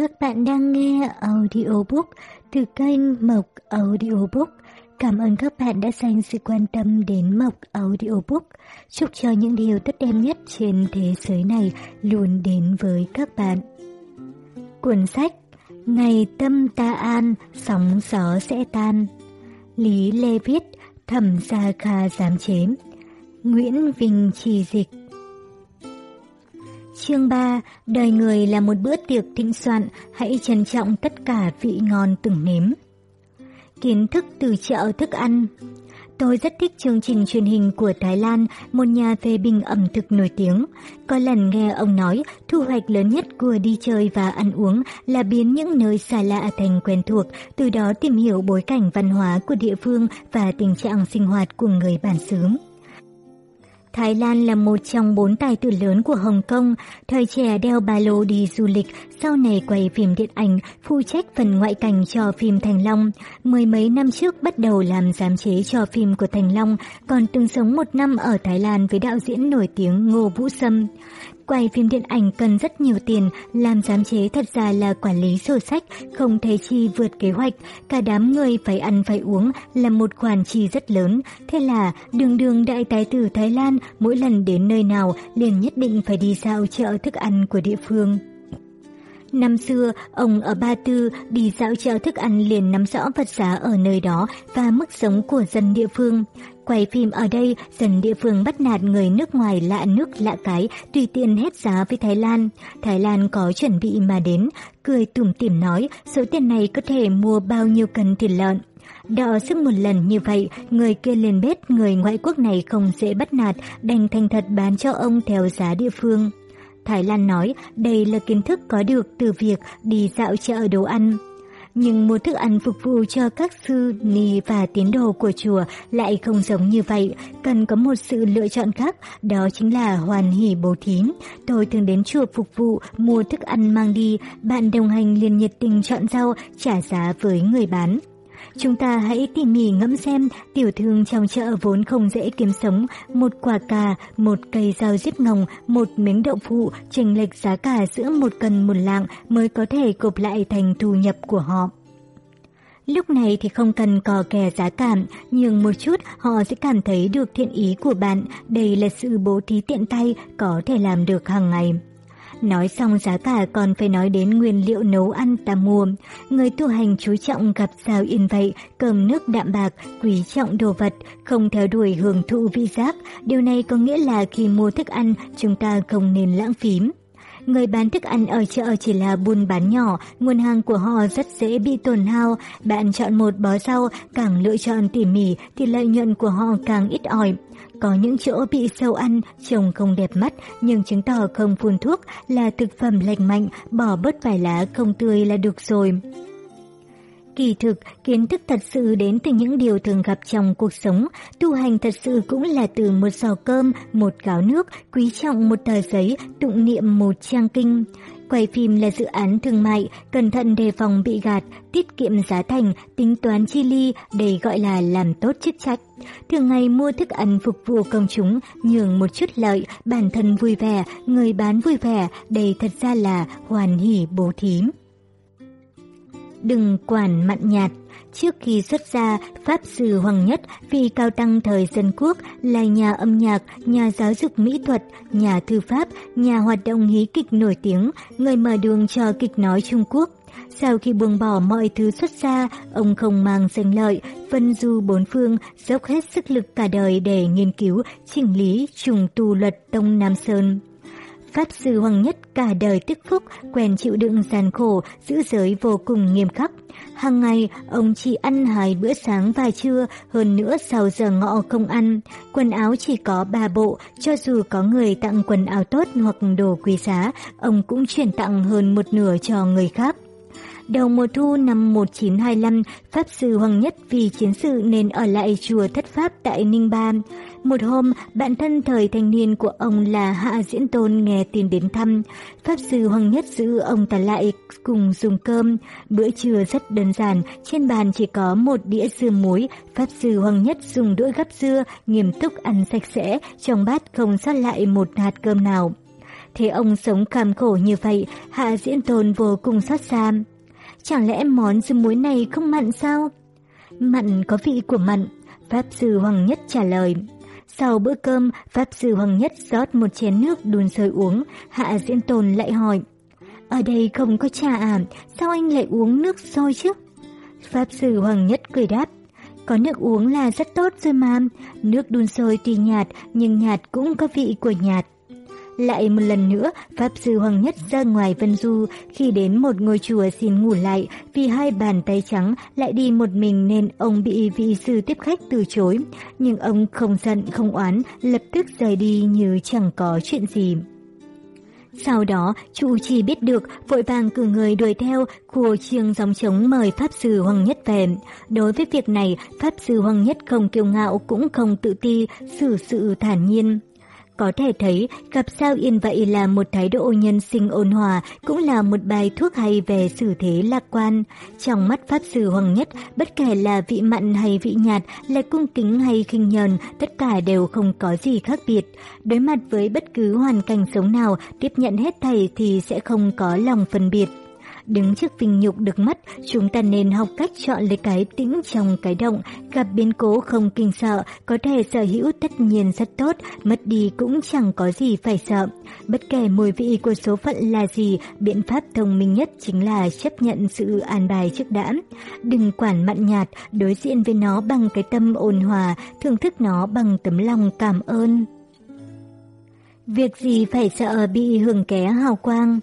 Các bạn đang nghe audiobook từ kênh Mộc Audiobook. Cảm ơn các bạn đã dành sự quan tâm đến Mộc Audiobook. Chúc cho những điều tốt đẹp nhất trên thế giới này luôn đến với các bạn. Cuốn sách Ngày tâm ta an, sóng gió sẽ tan. Lý Lê Viết, Thẩm Gia Kha giám chế. Nguyễn Vinh trì dịch. Chương 3, đời người là một bữa tiệc thịnh soạn, hãy trân trọng tất cả vị ngon từng nếm. Kiến thức từ chợ thức ăn Tôi rất thích chương trình truyền hình của Thái Lan, một nhà phê bình ẩm thực nổi tiếng. Có lần nghe ông nói, thu hoạch lớn nhất của đi chơi và ăn uống là biến những nơi xa lạ thành quen thuộc, từ đó tìm hiểu bối cảnh văn hóa của địa phương và tình trạng sinh hoạt của người bản xứ. Thái Lan là một trong bốn tài tử lớn của Hồng Kông, thời trẻ đeo ba lô đi du lịch, sau này quay phim điện ảnh, phụ trách phần ngoại cảnh cho phim Thành Long. Mười mấy năm trước bắt đầu làm giám chế cho phim của Thành Long, còn từng sống một năm ở Thái Lan với đạo diễn nổi tiếng Ngô Vũ Sâm. Quay phim điện ảnh cần rất nhiều tiền, làm giám chế thật ra là quản lý sổ sách, không thể chi vượt kế hoạch. Cả đám người phải ăn phải uống là một khoản chi rất lớn. Thế là đường đường đại tài tử Thái Lan mỗi lần đến nơi nào liền nhất định phải đi dạo chợ thức ăn của địa phương. Năm xưa, ông ở Ba Tư đi dạo chợ thức ăn liền nắm rõ vật giá ở nơi đó và mức sống của dân địa phương. Quay phim ở đây, dân địa phương bắt nạt người nước ngoài lạ nước lạ cái, tùy tiện hết giá với Thái Lan. Thái Lan có chuẩn bị mà đến, cười tủm tỉm nói số tiền này có thể mua bao nhiêu cân thịt lợn. Đọ sức một lần như vậy, người kia liền biết người ngoại quốc này không dễ bắt nạt, đành thành thật bán cho ông theo giá địa phương. Thái Lan nói đây là kiến thức có được từ việc đi dạo chợ đồ ăn. Nhưng mua thức ăn phục vụ cho các sư, ni và tín đồ của chùa lại không giống như vậy, cần có một sự lựa chọn khác, đó chính là hoàn hỷ bố thí. Tôi thường đến chùa phục vụ, mua thức ăn mang đi, bạn đồng hành liền nhiệt tình chọn rau, trả giá với người bán. Chúng ta hãy tỉ mỉ ngẫm xem tiểu thương trong chợ vốn không dễ kiếm sống, một quả cà, một cây rau diếp ngồng, một miếng đậu phụ, chênh lệch giá cả giữa một cân một lạng mới có thể gộp lại thành thu nhập của họ. Lúc này thì không cần cò kè giá cảm, nhưng một chút họ sẽ cảm thấy được thiện ý của bạn, đây là sự bố thí tiện tay có thể làm được hàng ngày. Nói xong giá cả còn phải nói đến nguyên liệu nấu ăn ta mua. Người tu hành chú trọng gặp sao yên vậy, cơm nước đạm bạc, quý trọng đồ vật, không theo đuổi hưởng thụ vị giác. Điều này có nghĩa là khi mua thức ăn, chúng ta không nên lãng phí. Người bán thức ăn ở chợ chỉ là buôn bán nhỏ, nguồn hàng của họ rất dễ bị tổn hao. Bạn chọn một bó rau, càng lựa chọn tỉ mỉ thì lợi nhuận của họ càng ít ỏi. Có những chỗ bị sâu ăn, trông không đẹp mắt, nhưng chứng tỏ không phun thuốc là thực phẩm lành mạnh, bỏ bớt vài lá không tươi là được rồi. Kỳ thực, kiến thức thật sự đến từ những điều thường gặp trong cuộc sống. Tu hành thật sự cũng là từ một giò cơm, một gáo nước, quý trọng một tờ giấy, tụng niệm một trang kinh. Quay phim là dự án thương mại, cẩn thận đề phòng bị gạt, tiết kiệm giá thành, tính toán chi ly, đây gọi là làm tốt chức trách. Thường ngày mua thức ăn phục vụ công chúng, nhường một chút lợi, bản thân vui vẻ, người bán vui vẻ, đây thật ra là hoàn hỷ bố thí. Đừng quản mặn nhạt. Trước khi xuất gia, Pháp Sư Hoàng Nhất vì cao tăng thời dân quốc là nhà âm nhạc, nhà giáo dục mỹ thuật, nhà thư pháp, nhà hoạt động hí kịch nổi tiếng, người mở đường cho kịch nói Trung Quốc. Sau khi buông bỏ mọi thứ xuất gia, ông không mang danh lợi, phân du bốn phương, dốc hết sức lực cả đời để nghiên cứu, chỉnh lý, trùng tu luật Tông Nam Sơn. Pháp Sư Hoàng Nhất cả đời tức phúc, quen chịu đựng gian khổ, giữ giới vô cùng nghiêm khắc. Hàng ngày, ông chỉ ăn hai bữa sáng và trưa, hơn nữa sau giờ ngọ không ăn. Quần áo chỉ có ba bộ, cho dù có người tặng quần áo tốt hoặc đồ quý giá, ông cũng chuyển tặng hơn một nửa cho người khác. Đầu mùa thu năm 1925, Pháp Sư Hoàng Nhất vì chiến sự nên ở lại chùa Thất Pháp tại Ninh Ba. Một hôm, bạn thân thời thanh niên của ông là Hạ Diễn Tôn nghe tin đến thăm. Pháp Sư Hoàng Nhất giữ ông ta lại cùng dùng cơm. Bữa trưa rất đơn giản, trên bàn chỉ có một đĩa dưa muối. Pháp Sư Hoàng Nhất dùng đũa gắp dưa, nghiêm túc ăn sạch sẽ, trong bát không sót lại một hạt cơm nào. Thế ông sống cam khổ như vậy, Hạ Diễn Tôn vô cùng xót xa. Chẳng lẽ món dưa muối này không mặn sao? Mặn có vị của mặn, Pháp Sư Hoàng Nhất trả lời. Sau bữa cơm, Pháp Sư Hoàng Nhất rót một chén nước đun sôi uống, Hạ Diễn Tôn lại hỏi. Ở đây không có trà à, sao anh lại uống nước sôi chứ? Pháp Sư Hoàng Nhất cười đáp. Có nước uống là rất tốt rồi mà, nước đun sôi tuy nhạt nhưng nhạt cũng có vị của nhạt. Lại một lần nữa, Pháp Sư Hoàng Nhất ra ngoài Vân Du khi đến một ngôi chùa xin ngủ lại vì hai bàn tay trắng lại đi một mình nên ông bị vị sư tiếp khách từ chối. Nhưng ông không giận không oán, lập tức rời đi như chẳng có chuyện gì. Sau đó, chủ chỉ biết được, vội vàng cử người đuổi theo, khua chiêng gióng trống mời Pháp Sư Hoàng Nhất về. Đối với việc này, Pháp Sư Hoàng Nhất không kiêu ngạo cũng không tự ti, xử sự thản nhiên. Có thể thấy, gặp sao yên vậy là một thái độ nhân sinh ôn hòa, cũng là một bài thuốc hay về xử thế lạc quan. Trong mắt Pháp Sư Hoàng Nhất, bất kể là vị mặn hay vị nhạt, là cung kính hay khinh nhờn, tất cả đều không có gì khác biệt. Đối mặt với bất cứ hoàn cảnh sống nào, tiếp nhận hết thầy thì sẽ không có lòng phân biệt. Đứng trước vinh nhục được mất, chúng ta nên học cách chọn lấy cái tĩnh trong cái động, gặp biến cố không kinh sợ, có thể sở hữu tất nhiên rất tốt, mất đi cũng chẳng có gì phải sợ. Bất kể mùi vị của số phận là gì, biện pháp thông minh nhất chính là chấp nhận sự an bài trước đã. Đừng quản mặn nhạt, đối diện với nó bằng cái tâm ôn hòa, thưởng thức nó bằng tấm lòng cảm ơn. Việc gì phải sợ bị hưởng ké hào quang?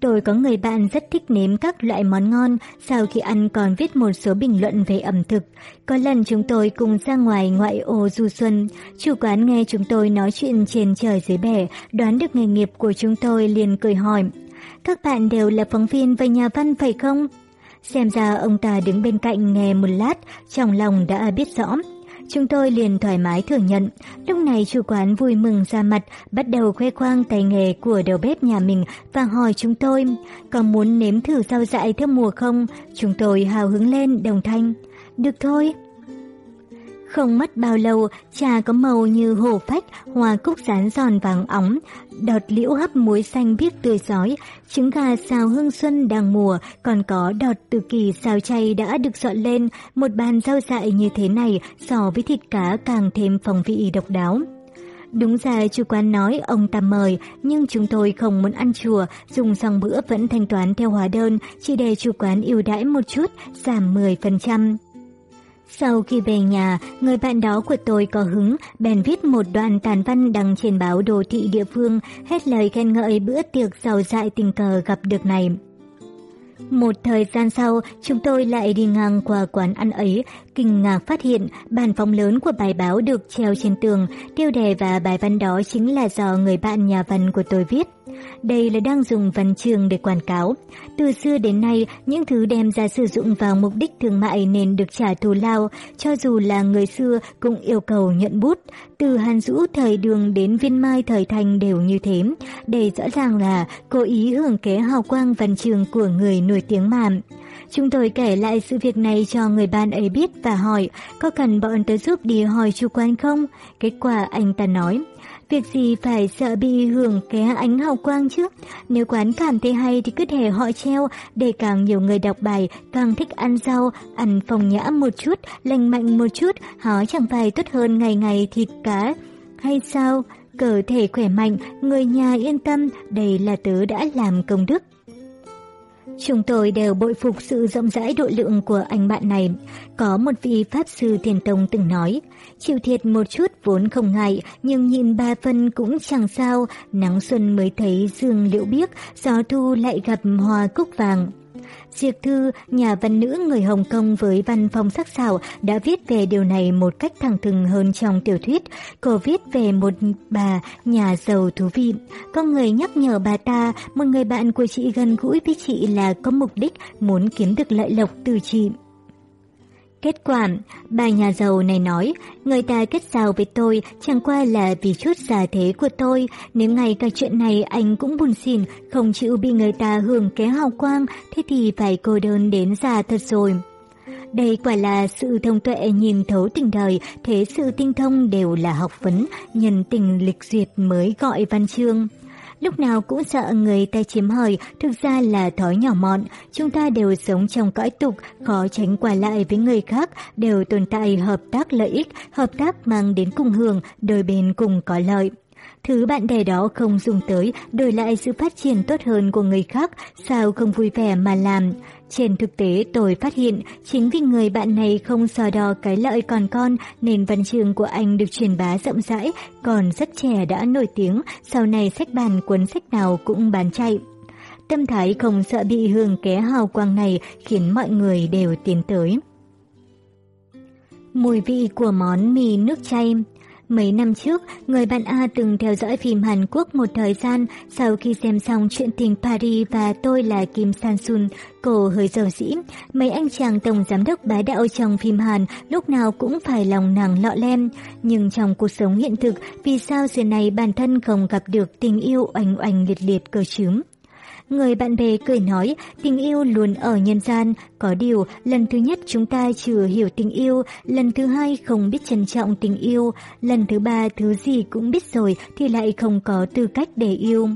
Tôi có người bạn rất thích nếm các loại món ngon, sau khi ăn còn viết một số bình luận về ẩm thực. Có lần chúng tôi cùng ra ngoài ngoại ô du xuân, chủ quán nghe chúng tôi nói chuyện trên trời dưới bể, đoán được nghề nghiệp của chúng tôi liền cười hỏi. Các bạn đều là phóng viên và nhà văn phải không? Xem ra ông ta đứng bên cạnh nghe một lát, trong lòng đã biết rõ. Chúng tôi liền thoải mái thừa nhận. Lúc này chủ quán vui mừng ra mặt, bắt đầu khoe khoang tay nghề của đầu bếp nhà mình và hỏi chúng tôi, có muốn nếm thử rau dại theo mùa không? Chúng tôi hào hứng lên đồng thanh. Được thôi. Không mất bao lâu, trà có màu như hồ phách, hoa cúc rán giòn vàng óng, đọt liễu hấp muối xanh biếc tươi giói, trứng gà xào hương xuân đang mùa, còn có đọt từ kỳ xào chay đã được dọn lên, một bàn rau dại như thế này so với thịt cá càng thêm phong vị độc đáo. Đúng ra chủ quán nói ông ta mời, nhưng chúng tôi không muốn ăn chùa, dùng xong bữa vẫn thanh toán theo hóa đơn, chỉ để chủ quán ưu đãi một chút, giảm 10%. Sau khi về nhà, người bạn đó của tôi có hứng, bèn viết một đoạn tàn văn đăng trên báo đồ thị địa phương, hết lời khen ngợi bữa tiệc giàu dại tình cờ gặp được này. Một thời gian sau, chúng tôi lại đi ngang qua quán ăn ấy, kinh ngạc phát hiện bản phóng lớn của bài báo được treo trên tường, tiêu đề và bài văn đó chính là do người bạn nhà văn của tôi viết. Đây là đang dùng văn chương để quảng cáo. Từ xưa đến nay, những thứ đem ra sử dụng vào mục đích thương mại nên được trả thù lao, cho dù là người xưa cũng yêu cầu nhận bút. Từ Hàn Dũ thời đường đến Viên Mai thời thành đều như thế. Đây rõ ràng là cố ý hưởng kế hào quang văn chương của người nổi tiếng mà. Chúng tôi kể lại sự việc này cho người bạn ấy biết và hỏi có cần bọn tớ giúp đi hỏi chủ quan không? Kết quả anh ta nói Việc gì phải sợ bị hưởng cái ánh hào quang chứ? Nếu quán cảm thấy hay thì cứ để họ treo, để càng nhiều người đọc bài càng thích ăn rau, ăn phòng nhã một chút, lành mạnh một chút, họ chẳng phải tốt hơn ngày ngày thịt cá. Hay sao? Cơ thể khỏe mạnh, người nhà yên tâm, đây là tớ đã làm công đức. Chúng tôi đều bội phục sự rộng rãi độ lượng của anh bạn này. Có một vị Pháp Sư Thiền Tông từng nói, chịu thiệt một chút vốn không ngại, nhưng nhìn ba phân cũng chẳng sao, nắng xuân mới thấy dương liễu biếc, gió thu lại gặp hoa cúc vàng. Diệp Thư, nhà văn nữ người Hồng Kông với văn phong sắc sảo đã viết về điều này một cách thẳng thừng hơn trong tiểu thuyết. Cô viết về một bà nhà giàu thú vị. Có người nhắc nhở bà ta, một người bạn của chị gần gũi với chị là có mục đích muốn kiếm được lợi lộc từ chị. Kết quả, bà nhà giàu này nói, người ta kết giao với tôi chẳng qua là vì chút giả thế của tôi. Nếu ngay cả chuyện này anh cũng buồn xỉn, không chịu bị người ta hưởng ké hào quang, thế thì phải cô đơn đến già thật rồi. Đây quả là sự thông tuệ nhìn thấu tình đời, thế sự tinh thông đều là học vấn, nhân tình lịch duyệt mới gọi văn chương lúc nào cũng sợ người ta chiếm hời, thực ra là thói nhỏ mọn. Chúng ta đều sống trong cõi tục, khó tránh qua lại với người khác, đều tồn tại hợp tác lợi ích, hợp tác mang đến cùng hưởng, đôi bên cùng có lợi. Thứ bạn bè đó không dùng tới, đổi lại sự phát triển tốt hơn của người khác, sao không vui vẻ mà làm. Trên thực tế tôi phát hiện, chính vì người bạn này không so đo cái lợi còn con nên văn chương của anh được truyền bá rộng rãi, còn rất trẻ đã nổi tiếng, sau này sách bàn cuốn sách nào cũng bán chạy. Tâm thái không sợ bị hưởng ké hào quang này khiến mọi người đều tiến tới. Mùi vị của món mì nước chay Mấy năm trước, người bạn A từng theo dõi phim Hàn Quốc một thời gian, sau khi xem xong chuyện tình Paris và tôi là Kim San Sun, cô hơi giàu dĩ. Mấy anh chàng tổng giám đốc bá đạo trong phim Hàn lúc nào cũng phải lòng nàng lọ lem. Nhưng trong cuộc sống hiện thực, vì sao giờ này bản thân không gặp được tình yêu oanh oanh liệt liệt cơ chứ? Người bạn bè cười nói, tình yêu luôn ở nhân gian, có điều lần thứ nhất chúng ta chưa hiểu tình yêu, lần thứ hai không biết trân trọng tình yêu, lần thứ ba thứ gì cũng biết rồi thì lại không có tư cách để yêu.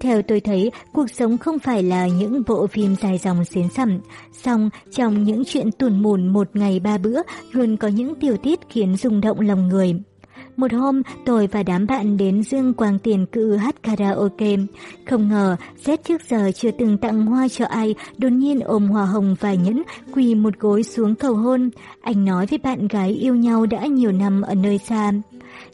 Theo tôi thấy, cuộc sống không phải là những bộ phim dài dòng xến sẩm. Xong, trong những chuyện tuồn mùn một ngày ba bữa, luôn có những tiểu tiết khiến rung động lòng người. Một hôm, tôi và đám bạn đến Dương Quang Tiền cự hát karaoke. Không ngờ, Z trước giờ chưa từng tặng hoa cho ai, đột nhiên ôm hoa hồng và nhẫn, quỳ một gối xuống cầu hôn. Anh nói với bạn gái yêu nhau đã nhiều năm ở nơi xa.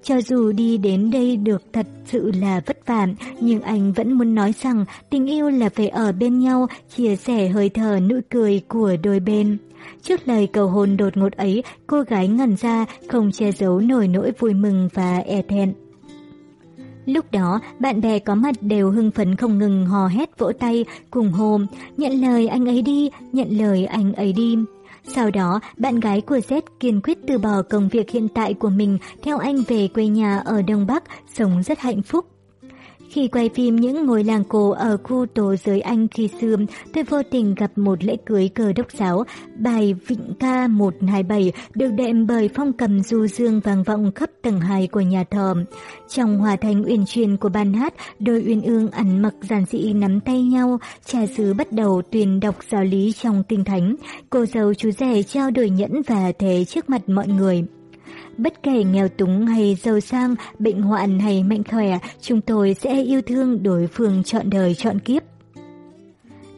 Cho dù đi đến đây được thật sự là vất vả, nhưng anh vẫn muốn nói rằng tình yêu là phải ở bên nhau, chia sẻ hơi thở nụ cười của đôi bên. Trước lời cầu hôn đột ngột ấy, cô gái ngẩn ra, không che giấu nổi nỗi vui mừng và e thẹn. Lúc đó, bạn bè có mặt đều hưng phấn không ngừng hò hét vỗ tay, cùng hô, nhận lời anh ấy đi, nhận lời anh ấy đi. Sau đó, bạn gái của Z kiên quyết từ bỏ công việc hiện tại của mình theo anh về quê nhà ở Đông Bắc, sống rất hạnh phúc. Khi quay phim những ngôi làng cổ ở khu tổ giới Anh khi xưa, tôi vô tình gặp một lễ cưới cờ đốc giáo. Bài Vịnh ca 127 được đệm bởi phong cầm du dương vang vọng khắp tầng 2 của nhà thờ. Trong hòa thành uyển chuyển của ban hát, đôi uyên ương ăn mặc giản dị nắm tay nhau, cha xứ bắt đầu tuyên đọc giáo lý trong kinh thánh. Cô dâu chú rể trao đổi nhẫn và thế trước mặt mọi người. Bất kể nghèo túng hay giàu sang, bệnh hoạn hay mạnh khỏe, chúng tôi sẽ yêu thương đối phương chọn đời chọn kiếp.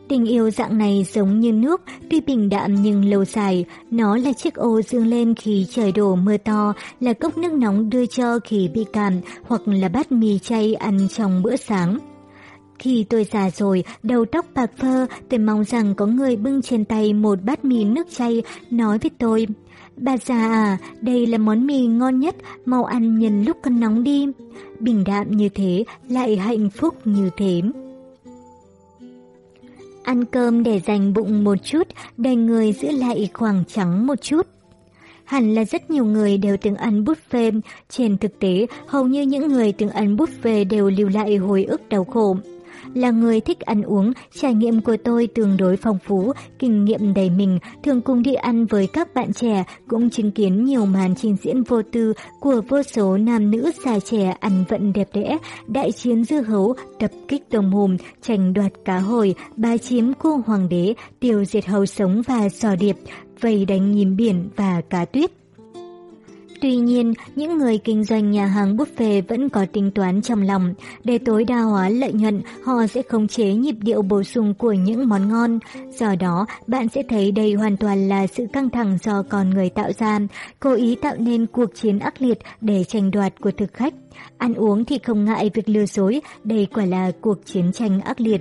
Tình yêu dạng này giống như nước, tuy bình đạm nhưng lâu dài. Nó là chiếc ô dương lên khi trời đổ mưa to, là cốc nước nóng đưa cho khi bị cảm, hoặc là bát mì chay ăn trong bữa sáng. Khi tôi già rồi, đầu tóc bạc phơ, tôi mong rằng có người bưng trên tay một bát mì nước chay, nói với tôi, Bà già à, đây là món mì ngon nhất, mau ăn nhân lúc cơn nóng đi. Bình đạm như thế, lại hạnh phúc như thế. Ăn cơm để dành bụng một chút, để người giữ lại khoảng trắng một chút. Hẳn là rất nhiều người đều từng ăn buffet, trên thực tế hầu như những người từng ăn buffet đều lưu lại hồi ức đau khổ. Là người thích ăn uống, trải nghiệm của tôi tương đối phong phú, kinh nghiệm đầy mình, thường cùng đi ăn với các bạn trẻ, cũng chứng kiến nhiều màn trình diễn vô tư của vô số nam nữ già trẻ ăn vận đẹp đẽ, đại chiến dưa hấu, tập kích tôm hùm, tranh đoạt cá hồi, ba chiếm cô hoàng đế, tiêu diệt hầu sống và sò điệp, vây đánh nhím biển và cá tuyết. Tuy nhiên, những người kinh doanh nhà hàng buffet vẫn có tính toán trong lòng. Để tối đa hóa lợi nhuận, họ sẽ khống chế nhịp điệu bổ sung của những món ngon. Do đó, bạn sẽ thấy đây hoàn toàn là sự căng thẳng do con người tạo ra, cố ý tạo nên cuộc chiến ác liệt để tranh đoạt của thực khách. Ăn uống thì không ngại việc lừa dối, đây quả là cuộc chiến tranh ác liệt.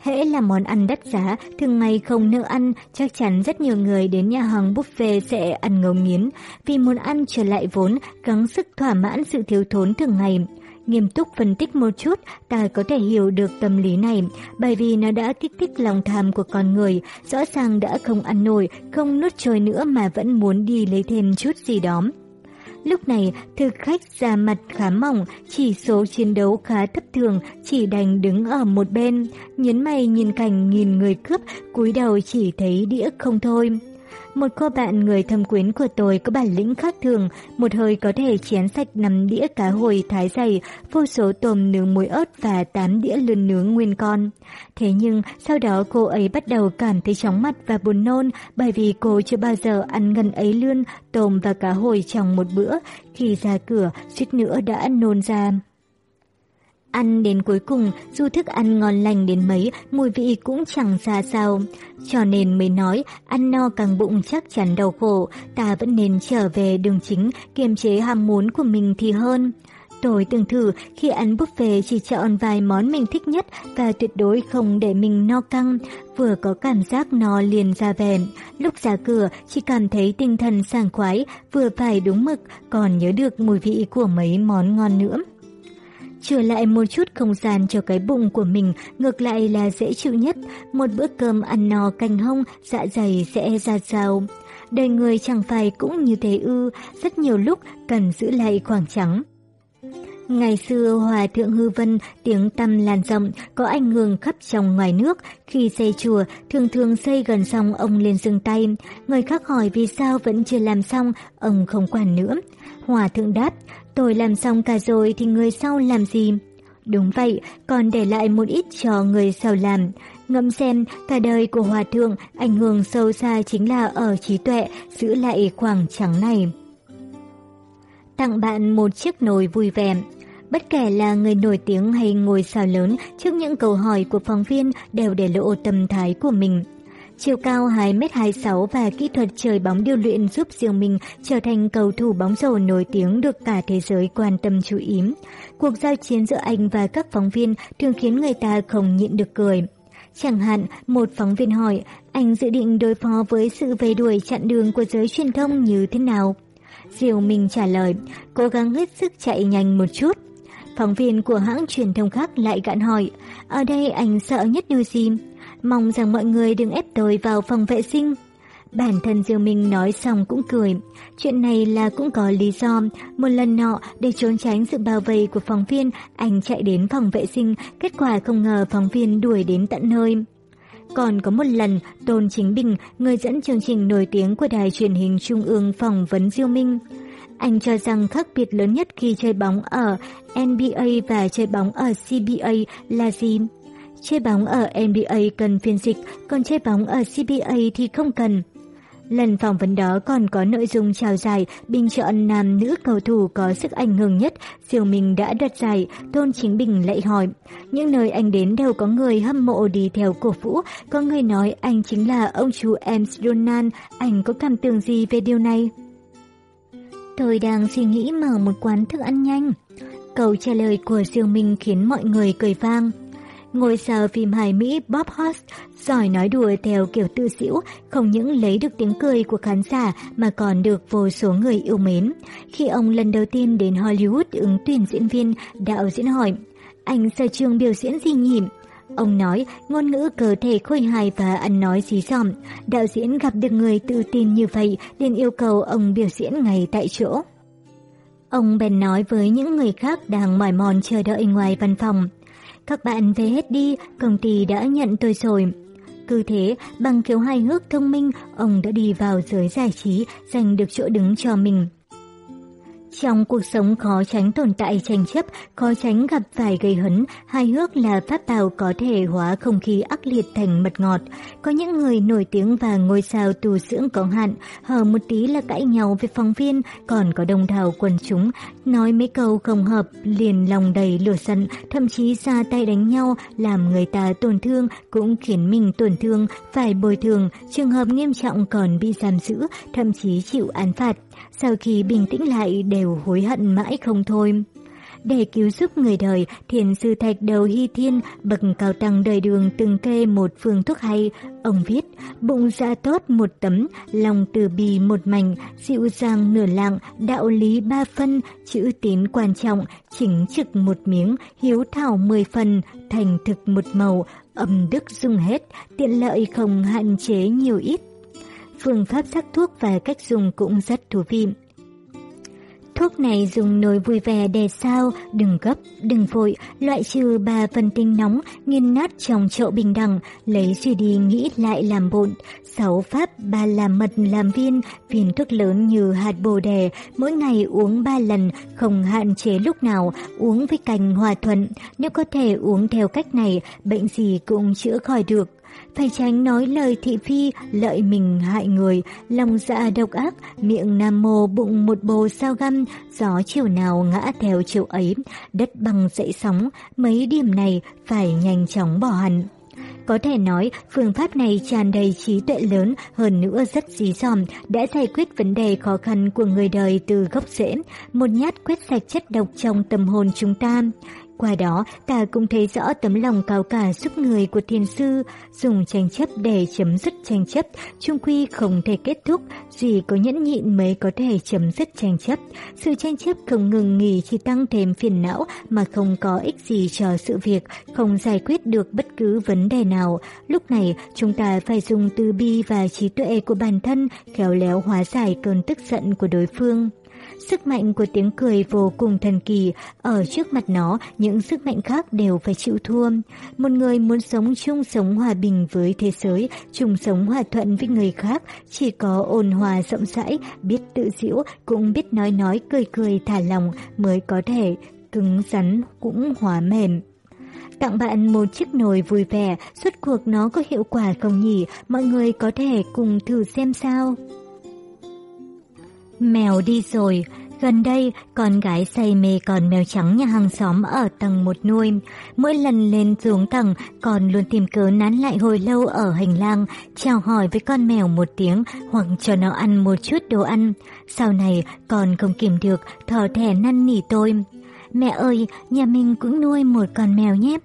Hễ là món ăn đắt giá, thường ngày không nỡ ăn, chắc chắn rất nhiều người đến nhà hàng buffet sẽ ăn ngấu nghiến, vì muốn ăn trở lại vốn, gắng sức thỏa mãn sự thiếu thốn thường ngày. Nghiêm túc phân tích một chút, ta có thể hiểu được tâm lý này, bởi vì nó đã kích thích lòng tham của con người, rõ ràng đã không ăn nổi, không nuốt trôi nữa mà vẫn muốn đi lấy thêm chút gì đó. Lúc này, thực khách da mặt khá mỏng, chỉ số chiến đấu khá thấp thường, chỉ đành đứng ở một bên. Nhấn mày nhìn cảnh nghìn người cướp, cúi đầu chỉ thấy đĩa không thôi. Một cô bạn người thâm quyến của tôi có bản lĩnh khác thường, một hơi có thể chén sạch nằm đĩa cá hồi thái dày, vô số tôm nướng muối ớt và tám đĩa lươn nướng nguyên con. Thế nhưng sau đó cô ấy bắt đầu cảm thấy chóng mặt và buồn nôn bởi vì cô chưa bao giờ ăn gần ấy lươn, tôm và cá hồi trong một bữa. Khi ra cửa, suýt nữa đã nôn ra. Ăn đến cuối cùng, dù thức ăn ngon lành đến mấy, mùi vị cũng chẳng xa sao. Cho nên mới nói, ăn no càng bụng chắc chắn đau khổ, ta vẫn nên trở về đường chính, kiềm chế ham muốn của mình thì hơn. Tôi từng thử khi ăn buffet chỉ chọn vài món mình thích nhất và tuyệt đối không để mình no căng, vừa có cảm giác no liền ra về. Lúc ra cửa chỉ cảm thấy tinh thần sảng khoái, vừa phải đúng mực, còn nhớ được mùi vị của mấy món ngon nữa. Trở lại một chút không gian cho cái bụng của mình ngược lại là dễ chịu nhất. Một bữa cơm ăn no canh hông, dạ dày sẽ ra sao. Đời người chẳng phải cũng như thế ư, rất nhiều lúc cần giữ lại khoảng trắng. Ngày xưa Hòa Thượng Hư Vân tiếng tăm lan rộng có ảnh hưởng khắp trong ngoài nước. Khi xây chùa, thường thường xây gần xong ông liền dừng tay. Người khác hỏi vì sao vẫn chưa làm xong, ông không quản nữa. Hòa Thượng đáp, tôi làm xong cả rồi thì người sau làm gì? Đúng vậy, còn để lại một ít cho người sau làm. Ngẫm xem, cả đời của Hòa Thượng ảnh hưởng sâu xa chính là ở trí tuệ, giữ lại khoảng trắng này. Tặng bạn một chiếc nồi vui vẻ. Bất kể là người nổi tiếng hay ngôi sao lớn, trước những câu hỏi của phóng viên đều để lộ tâm thái của mình. Chiều cao 2m26 và kỹ thuật chơi bóng điêu luyện giúp riêng mình trở thành cầu thủ bóng rổ nổi tiếng được cả thế giới quan tâm chú ý. Cuộc giao chiến giữa anh và các phóng viên thường khiến người ta không nhịn được cười. Chẳng hạn, một phóng viên hỏi, anh dự định đối phó với sự vây đuổi chặn đường của giới truyền thông như thế nào? Diều Minh trả lời, cố gắng hết sức chạy nhanh một chút. Phóng viên của hãng truyền thông khác lại gạn hỏi, ở đây anh sợ nhất điều gì? Mong rằng mọi người đừng ép tôi vào phòng vệ sinh. Bản thân Diêu Minh nói xong cũng cười. Chuyện này là cũng có lý do. Một lần nọ, để trốn tránh sự bao vây của phóng viên, anh chạy đến phòng vệ sinh, kết quả không ngờ phóng viên đuổi đến tận nơi. Còn có một lần, Tôn Chính Bình, người dẫn chương trình nổi tiếng của đài truyền hình Trung ương phỏng vấn Diêu Minh. Anh cho rằng khác biệt lớn nhất khi chơi bóng ở NBA và chơi bóng ở CBA là gì? Chơi bóng ở NBA cần phiên dịch, còn chơi bóng ở CBA thì không cần. Lần phỏng vấn đó còn có nội dung trao giải bình chọn nam nữ cầu thủ có sức ảnh hưởng nhất, Diều Minh đã đoạt giải, Tôn Chính Bình lại hỏi. Những nơi anh đến đều có người hâm mộ đi theo cổ vũ, có người nói anh chính là ông chú em Donald, anh có cảm tưởng gì về điều này? Tôi đang suy nghĩ mở một quán thức ăn nhanh. Câu trả lời của Diêu Minh khiến mọi người cười vang. Ngôi sao phim hài Mỹ Bob Hoss giỏi nói đùa theo kiểu tự xỉu, không những lấy được tiếng cười của khán giả mà còn được vô số người yêu mến. Khi ông lần đầu tiên đến Hollywood ứng tuyển diễn viên, đạo diễn hỏi, anh sở trường biểu diễn gì nhỉ? Ông nói ngôn ngữ cơ thể khôi hài và ăn nói dí dỏm. Đạo diễn gặp được người tự tin như vậy liền yêu cầu ông biểu diễn ngay tại chỗ. Ông bèn nói với những người khác đang mỏi mòn chờ đợi ngoài văn phòng. Các bạn về hết đi, công ty đã nhận tôi rồi. Cứ thế, bằng kiểu hài hước thông minh, ông đã đi vào giới giải trí, giành được chỗ đứng cho mình. Trong cuộc sống khó tránh tồn tại tranh chấp, khó tránh gặp phải gây hấn, hài hước là pháp bảo có thể hóa không khí ác liệt thành mật ngọt. Có những người nổi tiếng và ngôi sao tu dưỡng có hạn, hở một tí là cãi nhau với phóng viên, còn có đông đảo quần chúng, nói mấy câu không hợp, liền lòng đầy lửa giận, thậm chí ra tay đánh nhau, làm người ta tổn thương, cũng khiến mình tổn thương, phải bồi thường, trường hợp nghiêm trọng còn bị giam giữ, thậm chí chịu án phạt sau khi bình tĩnh lại đều hối hận mãi không thôi. Để cứu giúp người đời, thiền sư thạch đầu hy thiên, bậc cao tăng đời đường từng kê một phương thuốc hay. Ông viết, bụng dạ tốt một tấm, lòng từ bì một mảnh, dịu dàng nửa lạng, đạo lý ba phân, chữ tín quan trọng, chỉnh trực một miếng, hiếu thảo mười phần, thành thực một màu, âm đức dung hết, tiện lợi không hạn chế nhiều ít phương pháp sắc thuốc và cách dùng cũng rất thú vị. Thuốc này dùng nồi vui vẻ để sao, đừng gấp, đừng vội, loại trừ ba phần tinh nóng, nghiền nát trong chậu bình đẳng, lấy suy đi nghĩ lại làm bộn. Sáu pháp ba làm mật làm viên, viên thuốc lớn như hạt bồ đề, mỗi ngày uống ba lần, không hạn chế lúc nào, uống với cành hòa thuận. Nếu có thể uống theo cách này, bệnh gì cũng chữa khỏi được phải tránh nói lời thị phi, lợi mình hại người, lòng dạ độc ác, miệng nam mô bụng một bồ sao găm, gió chiều nào ngã theo chiều ấy, đất bằng dậy sóng, mấy điểm này phải nhanh chóng bỏ hẳn. Có thể nói, phương pháp này tràn đầy trí tuệ lớn, hơn nữa rất dí dòm, đã giải quyết vấn đề khó khăn của người đời từ gốc rễ, một nhát quyết sạch chất độc trong tâm hồn chúng ta. Qua đó, ta cũng thấy rõ tấm lòng cao cả giúp người của thiền sư, dùng tranh chấp để chấm dứt tranh chấp, chung quy không thể kết thúc, duy có nhẫn nhịn mới có thể chấm dứt tranh chấp. Sự tranh chấp không ngừng nghỉ chỉ tăng thêm phiền não mà không có ích gì cho sự việc, không giải quyết được bất cứ vấn đề nào. Lúc này, chúng ta phải dùng từ bi và trí tuệ của bản thân, khéo léo hóa giải cơn tức giận của đối phương. Sức mạnh của tiếng cười vô cùng thần kỳ, ở trước mặt nó, những sức mạnh khác đều phải chịu thua. Một người muốn sống chung sống hòa bình với thế giới, chung sống hòa thuận với người khác, chỉ có ôn hòa rộng rãi, biết tự diễu, cũng biết nói nói cười cười thả lòng mới có thể cứng rắn cũng hóa mềm. Tặng bạn một chiếc nồi vui vẻ, suốt cuộc nó có hiệu quả không nhỉ? Mọi người có thể cùng thử xem sao. Mèo đi rồi, gần đây con gái say mê con mèo trắng nhà hàng xóm ở tầng một nuôi. Mỗi lần lên xuống tầng, con luôn tìm cớ nán lại hồi lâu ở hành lang, chào hỏi với con mèo một tiếng hoặc cho nó ăn một chút đồ ăn. Sau này con không kìm được, thò thẻ năn nỉ tôi. Mẹ ơi, nhà mình cũng nuôi một con mèo nhé.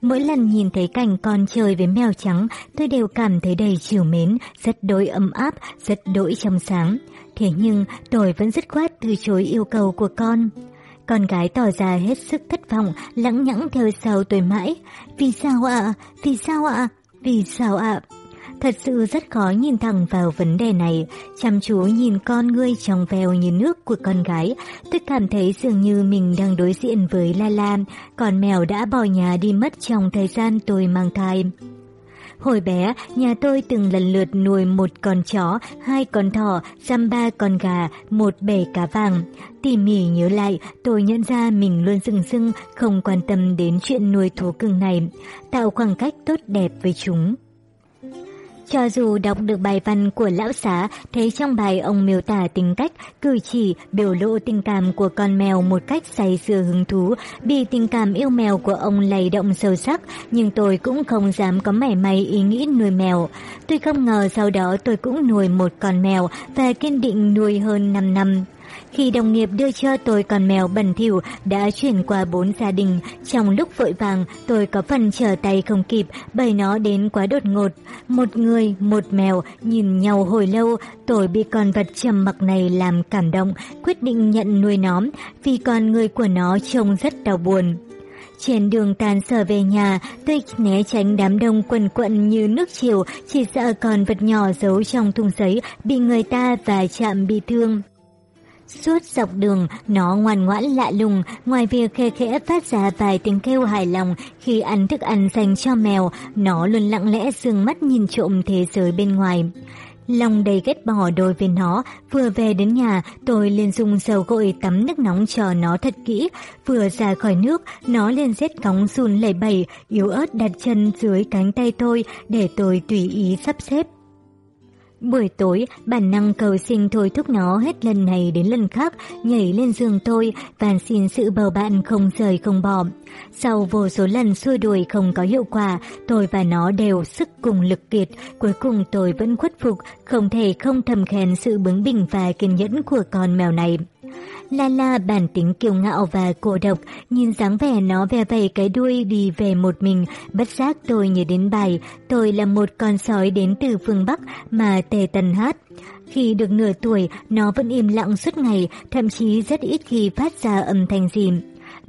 Mỗi lần nhìn thấy cảnh con chơi với mèo trắng, tôi đều cảm thấy đầy chiều mến, rất đỗi ấm áp, rất đỗi trong sáng. Thế nhưng tôi vẫn dứt khoát từ chối yêu cầu của con. Con gái tỏ ra hết sức thất vọng, lẳng nhẵng theo sau tôi mãi. Vì sao ạ? Vì sao ạ? Vì sao ạ? Thật sự rất khó nhìn thẳng vào vấn đề này, chăm chú nhìn con ngươi trong veo như nước của con gái. Tôi cảm thấy dường như mình đang đối diện với La La, con mèo đã bỏ nhà đi mất trong thời gian tôi mang thai. Hồi bé, nhà tôi từng lần lượt nuôi một con chó, hai con thỏ, dăm ba con gà, một bể cá vàng. Tỉ mỉ nhớ lại, tôi nhận ra mình luôn rừng rưng, không quan tâm đến chuyện nuôi thú cưng này, tạo khoảng cách tốt đẹp với chúng. Cho dù đọc được bài văn của lão xá, thấy trong bài ông miêu tả tính cách, cử chỉ, biểu lộ tình cảm của con mèo một cách say sưa hứng thú, bị tình cảm yêu mèo của ông lay động sâu sắc, nhưng tôi cũng không dám có mảy may ý nghĩ nuôi mèo. Tôi không ngờ sau đó tôi cũng nuôi một con mèo và kiên định nuôi hơn 5 năm. Khi đồng nghiệp đưa cho tôi con mèo bẩn thỉu đã chuyển qua bốn gia đình, trong lúc vội vàng tôi có phần trở tay không kịp bởi nó đến quá đột ngột. Một người, một mèo nhìn nhau hồi lâu, tôi bị con vật trầm mặc này làm cảm động, quyết định nhận nuôi nó vì con người của nó trông rất đau buồn. Trên đường tàn sở về nhà, tôi né tránh đám đông quần quận như nước chiều, chỉ sợ con vật nhỏ giấu trong thùng giấy bị người ta và chạm bị thương. Suốt dọc đường, nó ngoan ngoãn lạ lùng, ngoài việc khe khẽ phát ra vài tiếng kêu hài lòng khi ăn thức ăn dành cho mèo, nó luôn lặng lẽ dương mắt nhìn trộm thế giới bên ngoài. Lòng đầy ghét bỏ đối với nó, vừa về đến nhà tôi liền dùng dầu gội tắm nước nóng cho nó thật kỹ, vừa ra khỏi nước nó liền rết cóng run lẩy bẩy, yếu ớt đặt chân dưới cánh tay tôi để tôi tùy ý sắp xếp. Buổi tối, bản năng cầu sinh thôi thúc nó hết lần này đến lần khác nhảy lên giường tôi và xin sự bầu bạn không rời không bỏ. Sau vô số lần xua đuổi không có hiệu quả, tôi và nó đều sức cùng lực kiệt. Cuối cùng tôi vẫn khuất phục, không thể không thầm khen sự bướng bỉnh và kiên nhẫn của con mèo này. La La bản tính kiêu ngạo và cổ độc, nhìn dáng vẻ nó ve vẩy cái đuôi đi về một mình, bất giác tôi nhớ đến bài Tôi là một con sói đến từ phương Bắc mà Tề Tần hát. Khi được nửa tuổi, nó vẫn im lặng suốt ngày, thậm chí rất ít khi phát ra âm thanh gì.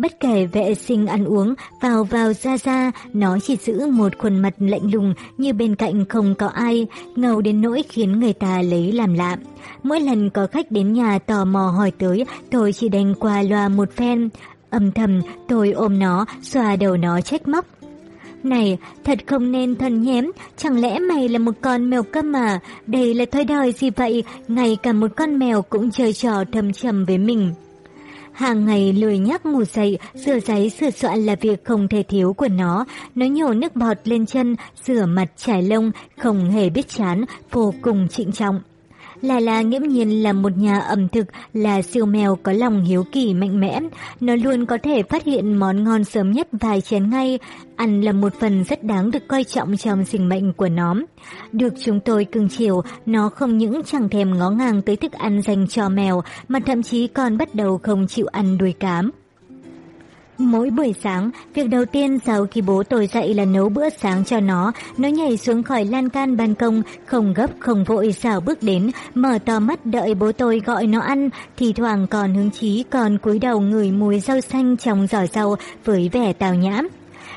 Bất kể vệ sinh ăn uống, vào vào ra ra, nó chỉ giữ một khuôn mặt lạnh lùng như bên cạnh không có ai, ngầu đến nỗi khiến người ta lấy làm lạ. Mỗi lần có khách đến nhà tò mò hỏi tới, tôi chỉ đành qua loa một phen. Âm thầm, tôi ôm nó, xoa đầu nó trách móc. Này, thật không nên thân nhém, chẳng lẽ mày là một con mèo câm mà? Đây là thói đời gì vậy? Ngay cả một con mèo cũng chơi trò thầm trầm với mình. Hàng ngày lười nhắc ngủ dậy, rửa giấy sửa soạn là việc không thể thiếu của nó. Nó nhổ nước bọt lên chân, rửa mặt trải lông, không hề biết chán, vô cùng trịnh trọng. Là là nghiễm nhiên là một nhà ẩm thực, là siêu mèo có lòng hiếu kỳ mạnh mẽ. Nó luôn có thể phát hiện món ngon sớm nhất vài chén ngay. Ăn là một phần rất đáng được coi trọng trong sinh mệnh của nó. Được chúng tôi cưng chiều, nó không những chẳng thèm ngó ngàng tới thức ăn dành cho mèo, mà thậm chí còn bắt đầu không chịu ăn đuôi cám. Mỗi buổi sáng, việc đầu tiên sau khi bố tôi dậy là nấu bữa sáng cho nó. Nó nhảy xuống khỏi lan can ban công, không gấp không vội xảo bước đến, mở to mắt đợi bố tôi gọi nó ăn, thì thoảng còn hứng chí còn cúi đầu ngửi mùi rau xanh trong giỏ rau với vẻ tào nhãm.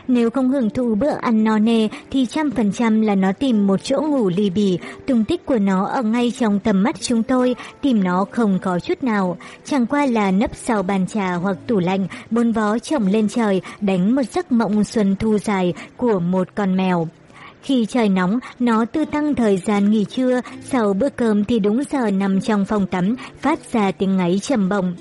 Nếu không hưởng thụ bữa ăn no nê thì trăm phần trăm là nó tìm một chỗ ngủ lì bì, tung tích của nó ở ngay trong tầm mắt chúng tôi, tìm nó không có chút nào. Chẳng qua là nấp sau bàn trà hoặc tủ lạnh, bốn vó chồng lên trời, đánh một giấc mộng xuân thu dài của một con mèo. Khi trời nóng, nó tư tăng thời gian nghỉ trưa, sau bữa cơm thì đúng giờ nằm trong phòng tắm, phát ra tiếng ngáy trầm bổng.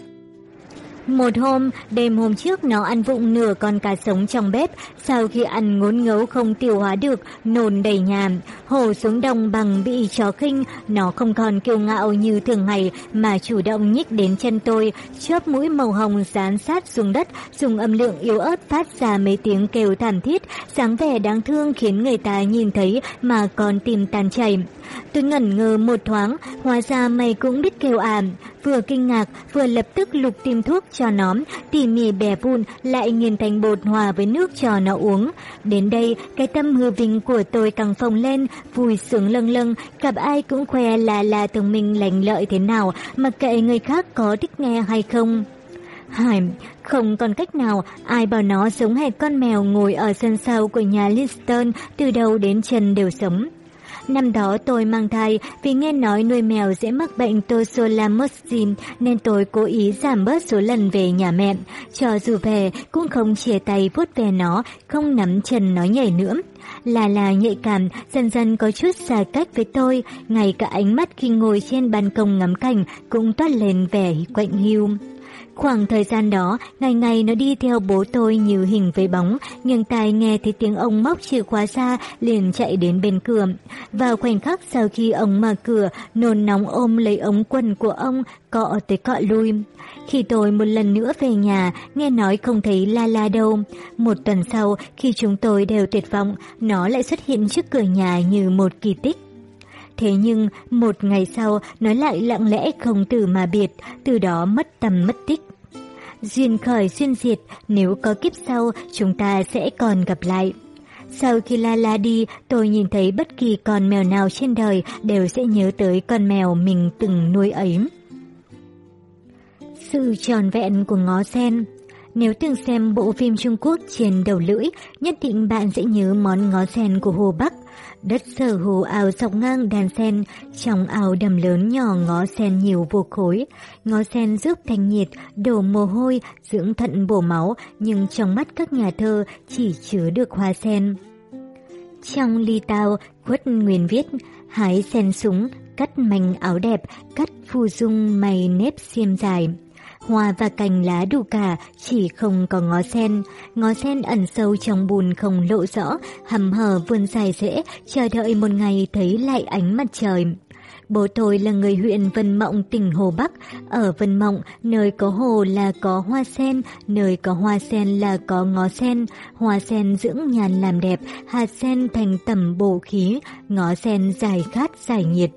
Một hôm, đêm hôm trước nó ăn vụng nửa con cá sống trong bếp, sau khi ăn ngốn ngấu không tiêu hóa được, nôn đầy nhà. Hổ xuống đồng bằng bị chó khinh, nó không còn kiêu ngạo như thường ngày mà chủ động nhích đến chân tôi, chớp mũi màu hồng dán sát xuống đất, dùng âm lượng yếu ớt phát ra mấy tiếng kêu thảm thiết, dáng vẻ đáng thương khiến người ta nhìn thấy mà còn tìm tan chảy. Tôi ngẩn ngơ một thoáng, hóa ra mày cũng biết kêu à. Vừa kinh ngạc, vừa lập tức lục tìm thuốc cho nó, tỉ mỉ bẻ vụn, lại nghiền thành bột hòa với nước cho nó uống. Đến đây, cái tâm hư vinh của tôi càng phồng lên, vui sướng lâng lâng, gặp ai cũng khoe là là thông minh lành lợi thế nào, mà kệ người khác có thích nghe hay không. Hải, không còn cách nào, ai bảo nó giống hệt con mèo ngồi ở sân sau của nhà Linston từ đầu đến chân đều sống. Năm đó tôi mang thai vì nghe nói nuôi mèo dễ mắc bệnh Tosolimosin nên tôi cố ý giảm bớt số lần về nhà mẹ. Cho dù về cũng không chia tay vuốt về nó, không nắm chân nó nhảy nữa. Là là nhạy cảm, dần dần có chút xa cách với tôi, ngay cả ánh mắt khi ngồi trên ban công ngắm cảnh cũng toát lên vẻ quạnh hiu. Khoảng thời gian đó, ngày ngày nó đi theo bố tôi như hình với bóng, nhưng tai nghe thấy tiếng ông móc chìa khóa ra, liền chạy đến bên cửa. Vào khoảnh khắc sau khi ông mở cửa, nôn nóng ôm lấy ống quần của ông, cọ tới cọ lui. Khi tôi một lần nữa về nhà, nghe nói không thấy La La đâu. Một tuần sau, khi chúng tôi đều tuyệt vọng, nó lại xuất hiện trước cửa nhà như một kỳ tích. Thế nhưng, một ngày sau, nó lại lặng lẽ không từ mà biệt, từ đó mất tầm mất tích. Duyên khởi duyên diệt, nếu có kiếp sau, chúng ta sẽ còn gặp lại. Sau khi La La đi, tôi nhìn thấy bất kỳ con mèo nào trên đời đều sẽ nhớ tới con mèo mình từng nuôi ấy. Sự tròn vẹn của ngó sen Nếu từng xem bộ phim Trung Quốc trên đầu lưỡi, nhất định bạn sẽ nhớ món ngó sen của Hồ Bắc. Đất sở hồ ao dọc ngang đàn sen, trong ao đầm lớn nhỏ ngó sen nhiều vô khối. Ngó sen giúp thanh nhiệt, đổ mồ hôi, dưỡng thận bổ máu, nhưng trong mắt các nhà thơ chỉ chứa được hoa sen. Trong ly tao, khuất nguyên viết, hái sen súng, cắt mảnh áo đẹp, cắt phù dung mày nếp xiêm dài. Hoa và cành lá đủ cả, chỉ không có ngó sen. Ngó sen ẩn sâu trong bùn không lộ rõ, hầm hở vươn dài rễ, chờ đợi một ngày thấy lại ánh mặt trời. Bố tôi là người huyện Vân Mộng tỉnh Hồ Bắc. Ở Vân Mộng, nơi có hồ là có hoa sen, nơi có hoa sen là có ngó sen. Hoa sen dưỡng nhàn làm đẹp, hạt sen thành tầm bổ khí, ngó sen giải khát giải nhiệt.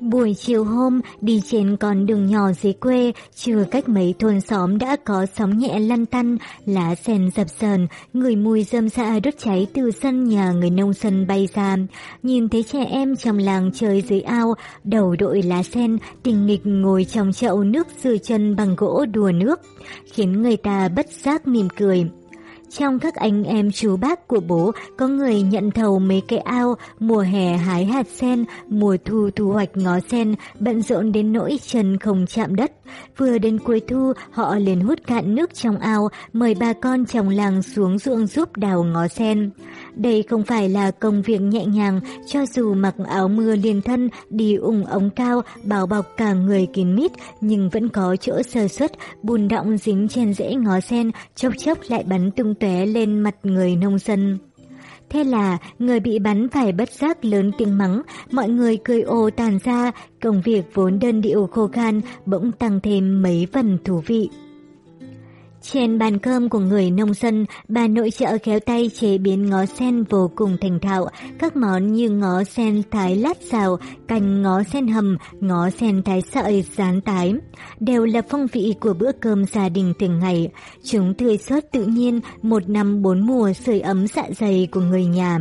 Buổi chiều hôm, đi trên con đường nhỏ dưới quê, chưa cách mấy thôn xóm đã có sóng nhẹ lăn tăn, lá sen dập dờn, người mùi dâm dạ đốt cháy từ sân nhà người nông dân bay ra. Nhìn thấy trẻ em trong làng chơi dưới ao, đầu đội lá sen, tình nghịch ngồi trong chậu nước rửa chân bằng gỗ đùa nước, khiến người ta bất giác mỉm cười. Trong các anh em chú bác của bố, có người nhận thầu mấy cái ao, mùa hè hái hạt sen, mùa thu thu hoạch ngó sen, bận rộn đến nỗi chân không chạm đất. Vừa đến cuối thu, họ liền hút cạn nước trong ao, mời bà con trong làng xuống ruộng giúp đào ngó sen. Đây không phải là công việc nhẹ nhàng, cho dù mặc áo mưa liền thân, đi ủng ống cao, bảo bọc cả người kín mít, nhưng vẫn có chỗ sơ suất, bùn động dính trên rễ ngó sen, chốc chốc lại bắn tung tóe lên mặt người nông dân. Thế là người bị bắn phải bất giác lớn tiếng mắng, mọi người cười ồ tàn ra, công việc vốn đơn điệu khô khan bỗng tăng thêm mấy phần thú vị. Trên bàn cơm của người nông dân, bà nội trợ khéo tay chế biến ngó sen vô cùng thành thạo. Các món như ngó sen thái lát xào, canh ngó sen hầm, ngó sen thái sợi, rán tái, đều là phong vị của bữa cơm gia đình thường ngày. Chúng tươi xuất tự nhiên, một năm bốn mùa sưởi ấm dạ dày của người nhà.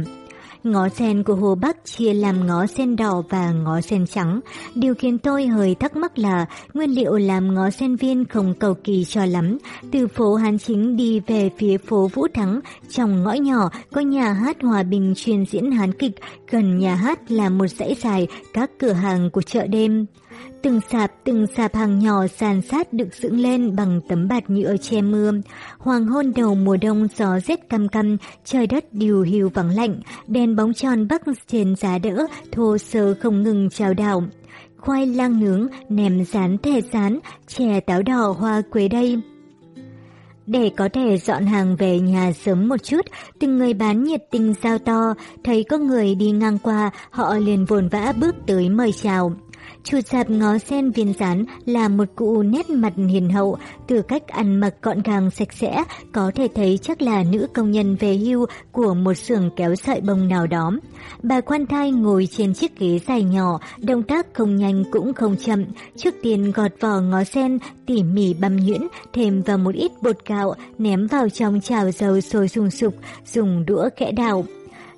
Ngó sen của Hồ Bắc chia làm ngó sen đỏ và ngó sen trắng. Điều khiến tôi hơi thắc mắc là nguyên liệu làm ngó sen viên không cầu kỳ cho lắm. Từ phố Hán Chính đi về phía phố Vũ Thắng, trong ngõ nhỏ có nhà hát Hòa Bình chuyên diễn hán kịch, gần nhà hát là một dãy dài các cửa hàng của chợ đêm. Từng sạp từng sạp hàng nhỏ sàn sát được dựng lên bằng tấm bạt nhựa che mưa. Hoàng hôn đầu mùa đông gió rét căm căm, trời đất điều hiu vắng lạnh, đèn bóng tròn bắc trên giá đỡ, thô sơ không ngừng trao đảo. Khoai lang nướng, nèm rán thè rán, chè táo đỏ hoa quế đây. Để có thể dọn hàng về nhà sớm một chút, từng người bán nhiệt tình giao to, thấy có người đi ngang qua, họ liền vồn vã bước tới mời chào. Chủ sạp ngó sen viên rán là một cụ nét mặt hiền hậu, từ cách ăn mặc gọn gàng sạch sẽ, có thể thấy chắc là nữ công nhân về hưu của một xưởng kéo sợi bông nào đó. Bà quan thai ngồi trên chiếc ghế dài nhỏ, động tác không nhanh cũng không chậm. Trước tiên gọt vỏ ngó sen, tỉ mỉ băm nhuyễn, thêm vào một ít bột gạo, ném vào trong chảo dầu sôi sùng sục, dùng đũa kẽ đảo.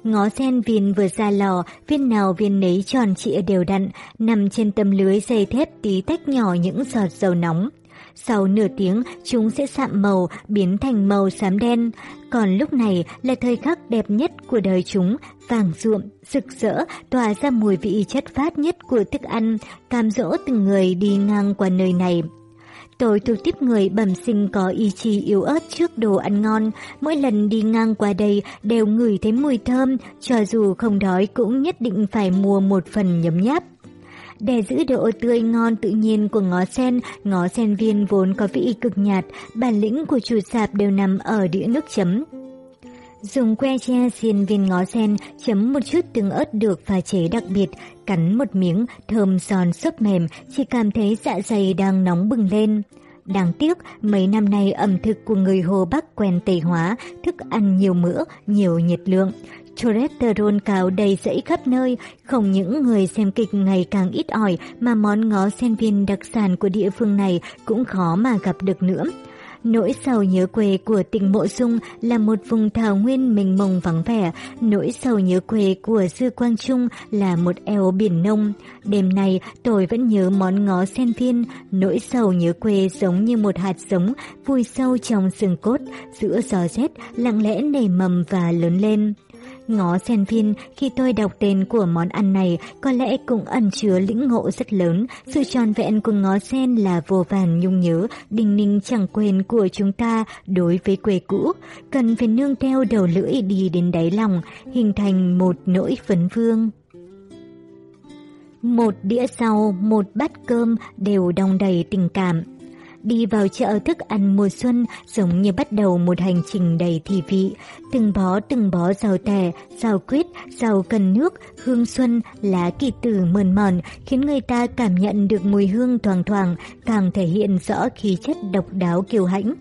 Ngó sen viên vừa ra lò, viên nào viên nấy tròn trịa đều đặn, nằm trên tấm lưới dây thép tí tách nhỏ những giọt dầu nóng. Sau nửa tiếng, chúng sẽ sạm màu, biến thành màu xám đen. Còn lúc này là thời khắc đẹp nhất của đời chúng, vàng ruộm, rực rỡ, tỏa ra mùi vị chất phát nhất của thức ăn, cam dỗ từng người đi ngang qua nơi này. Tôi thuộc tiếp người bẩm sinh có ý chí yếu ớt trước đồ ăn ngon, mỗi lần đi ngang qua đây đều ngửi thấy mùi thơm, cho dù không đói cũng nhất định phải mua một phần nhấm nháp. Để giữ độ tươi ngon tự nhiên của ngó sen, ngó sen viên vốn có vị cực nhạt, bản lĩnh của chủ sạp đều nằm ở đĩa nước chấm. Dùng que tre xiên viên ngó sen, chấm một chút tương ớt được pha chế đặc biệt, cắn một miếng, thơm giòn xốp mềm, chỉ cảm thấy dạ dày đang nóng bừng lên. Đáng tiếc, mấy năm nay ẩm thực của người Hồ Bắc quen tây hóa, thức ăn nhiều mỡ, nhiều nhiệt lượng. Cholesterol cao đầy rẫy khắp nơi, không những người xem kịch ngày càng ít ỏi mà món ngó sen viên đặc sản của địa phương này cũng khó mà gặp được nữa. Nỗi sầu nhớ quê của tỉnh Mộ Dung là một vùng thảo nguyên mênh mông vắng vẻ, nỗi sầu nhớ quê của Dư Quang Trung là một eo biển nông. Đêm nay tôi vẫn nhớ món ngó sen viên, nỗi sầu nhớ quê giống như một hạt giống vùi sâu trong xương cốt, giữa gió rét lặng lẽ nảy mầm và lớn lên. Ngó sen viên, khi tôi đọc tên của món ăn này, có lẽ cũng ẩn chứa lĩnh ngộ rất lớn. Sự tròn vẹn của ngó sen là vô vàn nhung nhớ, đình ninh chẳng quên của chúng ta đối với quê cũ. Cần phải nương theo đầu lưỡi đi đến đáy lòng, hình thành một nỗi phấn vương. Một đĩa sau, một bát cơm đều đong đầy tình cảm. Đi vào chợ thức ăn mùa xuân giống như bắt đầu một hành trình đầy thị vị. Từng bó từng bó rau tẻ, rau quýt, rau cần nước, hương xuân, lá kỳ tử mờn mòn khiến người ta cảm nhận được mùi hương thoang thoảng, càng thể hiện rõ khí chất độc đáo kiêu hãnh.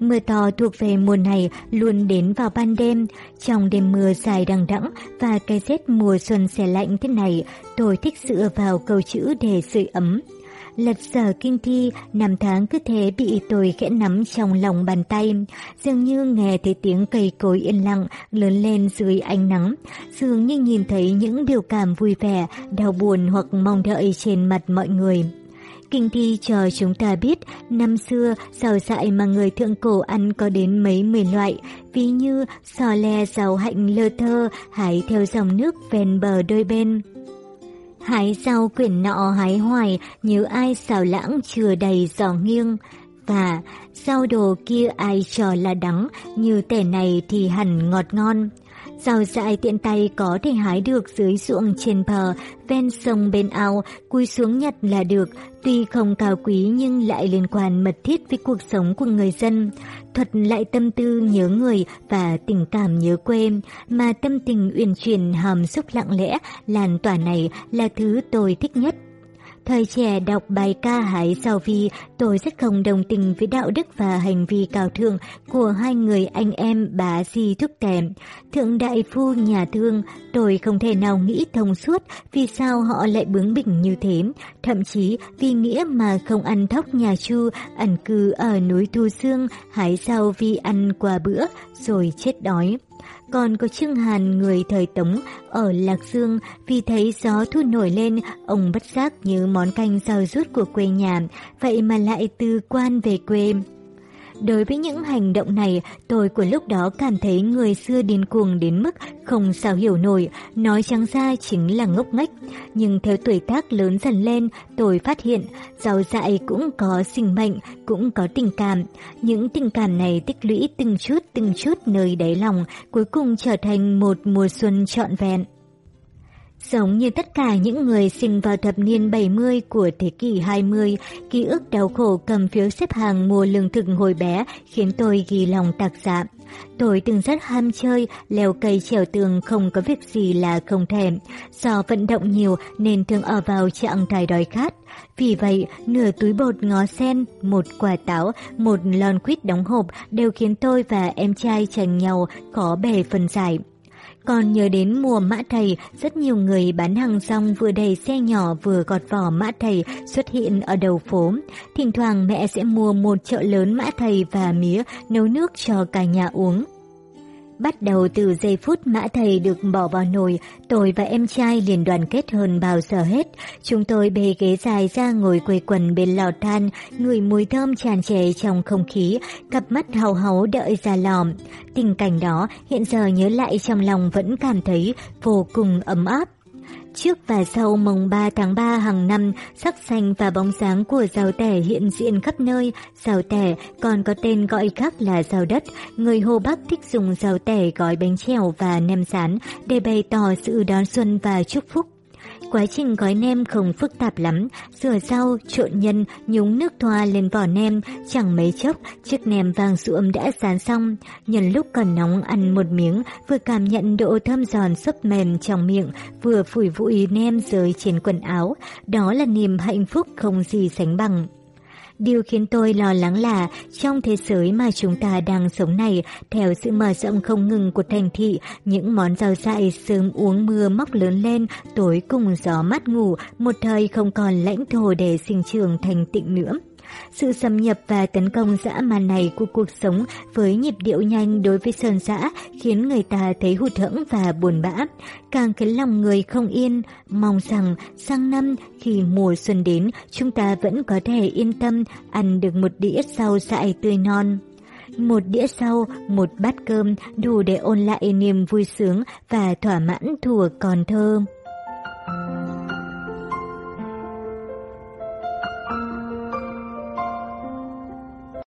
Mưa to thuộc về mùa này luôn đến vào ban đêm. Trong đêm mưa dài đằng đẵng và cái rét mùa xuân xe lạnh thế này, tôi thích dựa vào câu chữ để sưởi ấm. Lật sở kinh thi, năm tháng cứ thế bị tôi khẽ nắm trong lòng bàn tay, dường như nghe thấy tiếng cây cối yên lặng lớn lên dưới ánh nắng, dường như nhìn thấy những biểu cảm vui vẻ, đau buồn hoặc mong đợi trên mặt mọi người. Kinh thi cho chúng ta biết, năm xưa, rau dại mà người thượng cổ ăn có đến mấy mười loại, ví như sò le rau hạnh lơ thơ, hái theo dòng nước ven bờ đôi bên. Hái rau quyển nọ hái hoài, như ai xào lãng chưa đầy giò nghiêng. Và rau đồ kia ai cho là đắng, như tẻ này thì hẳn ngọt ngon. Rau dại tiện tay có thể hái được dưới ruộng trên bờ, ven sông bên ao, cúi xuống nhặt là được, tuy không cao quý nhưng lại liên quan mật thiết với cuộc sống của người dân. Thuật lại tâm tư nhớ người và tình cảm nhớ quê, mà tâm tình uyển chuyển hàm xúc lặng lẽ, làn tỏa này là thứ tôi thích nhất. Thời trẻ đọc bài ca hái sao vi, tôi rất không đồng tình với đạo đức và hành vi cao thượng của hai người anh em bá di thúc tèm. Thượng đại phu nhà thương, tôi không thể nào nghĩ thông suốt vì sao họ lại bướng bỉnh như thế. Thậm chí vì nghĩa mà không ăn thóc nhà chu, ẩn cư ở núi Thu Sương, hái sao vi ăn qua bữa, rồi chết đói. Còn có Trương Hàn người thời Tống ở Lạc Dương vì thấy gió thu nổi lên, ông bất giác như món canh rau rút của quê nhà, vậy mà lại từ quan về quê. Đối với những hành động này, tôi của lúc đó cảm thấy người xưa điên cuồng đến mức không sao hiểu nổi, nói trắng ra chính là ngốc nghếch. Nhưng theo tuổi tác lớn dần lên, tôi phát hiện rau dại cũng có sinh mệnh, cũng có tình cảm. Những tình cảm này tích lũy từng chút từng chút nơi đáy lòng, cuối cùng trở thành một mùa xuân trọn vẹn. Giống như tất cả những người sinh vào thập niên 70 của thế kỷ 20, ký ức đau khổ cầm phiếu xếp hàng mua lương thực hồi bé khiến tôi ghi lòng tạc dạ. Tôi từng rất ham chơi, leo cây trèo tường không có việc gì là không thèm. Do vận động nhiều nên thường ở vào trạng thái đói khát. Vì vậy, nửa túi bột ngó sen, một quả táo, một lon quýt đóng hộp đều khiến tôi và em trai tranh nhau có bề phần giải. Còn nhớ đến mùa mã thầy, rất nhiều người bán hàng rong vừa đầy xe nhỏ vừa gọt vỏ mã thầy xuất hiện ở đầu phố. Thỉnh thoảng mẹ sẽ mua một chợ lớn mã thầy và mía nấu nước cho cả nhà uống. Bắt đầu từ giây phút mã thầy được bỏ vào nồi, tôi và em trai liền đoàn kết hơn bao giờ hết. Chúng tôi bê ghế dài ra ngồi quây quần bên lò than, ngửi mùi thơm tràn trề trong không khí, cặp mắt hào hấu đợi ra lò. Tình cảnh đó hiện giờ nhớ lại trong lòng vẫn cảm thấy vô cùng ấm áp. Trước và sau mồng 3 tháng 3 hàng năm, sắc xanh và bóng dáng của rào tẻ hiện diện khắp nơi. rào tẻ còn có tên gọi khác là rào đất. Người Hồ Bắc thích dùng rào tẻ gói bánh trèo và nem rán để bày tỏ sự đón xuân và chúc phúc. Quá trình gói nem không phức tạp lắm, rửa rau, trộn nhân, nhúng nước thoa lên vỏ nem, chẳng mấy chốc, chiếc nem vàng ruộm đã dán xong. Nhân lúc còn nóng ăn một miếng, vừa cảm nhận độ thơm giòn sấp mềm trong miệng, vừa phủi vụi nem rơi trên quần áo. Đó là niềm hạnh phúc không gì sánh bằng. Điều khiến tôi lo lắng là trong thế giới mà chúng ta đang sống này, theo sự mở rộng không ngừng của thành thị, những món rau dại sớm uống mưa móc lớn lên, tối cùng gió mát ngủ, một thời không còn lãnh thổ để sinh trường thành tịnh nữa. Sự xâm nhập và tấn công dã man này của cuộc sống với nhịp điệu nhanh đối với sơn dã khiến người ta thấy hụt hẫng và buồn bã. Càng khiến lòng người không yên, mong rằng sang năm khi mùa xuân đến chúng ta vẫn có thể yên tâm ăn được một đĩa rau dại tươi non. Một đĩa rau, một bát cơm đủ để ôn lại niềm vui sướng và thỏa mãn thùa còn thơ.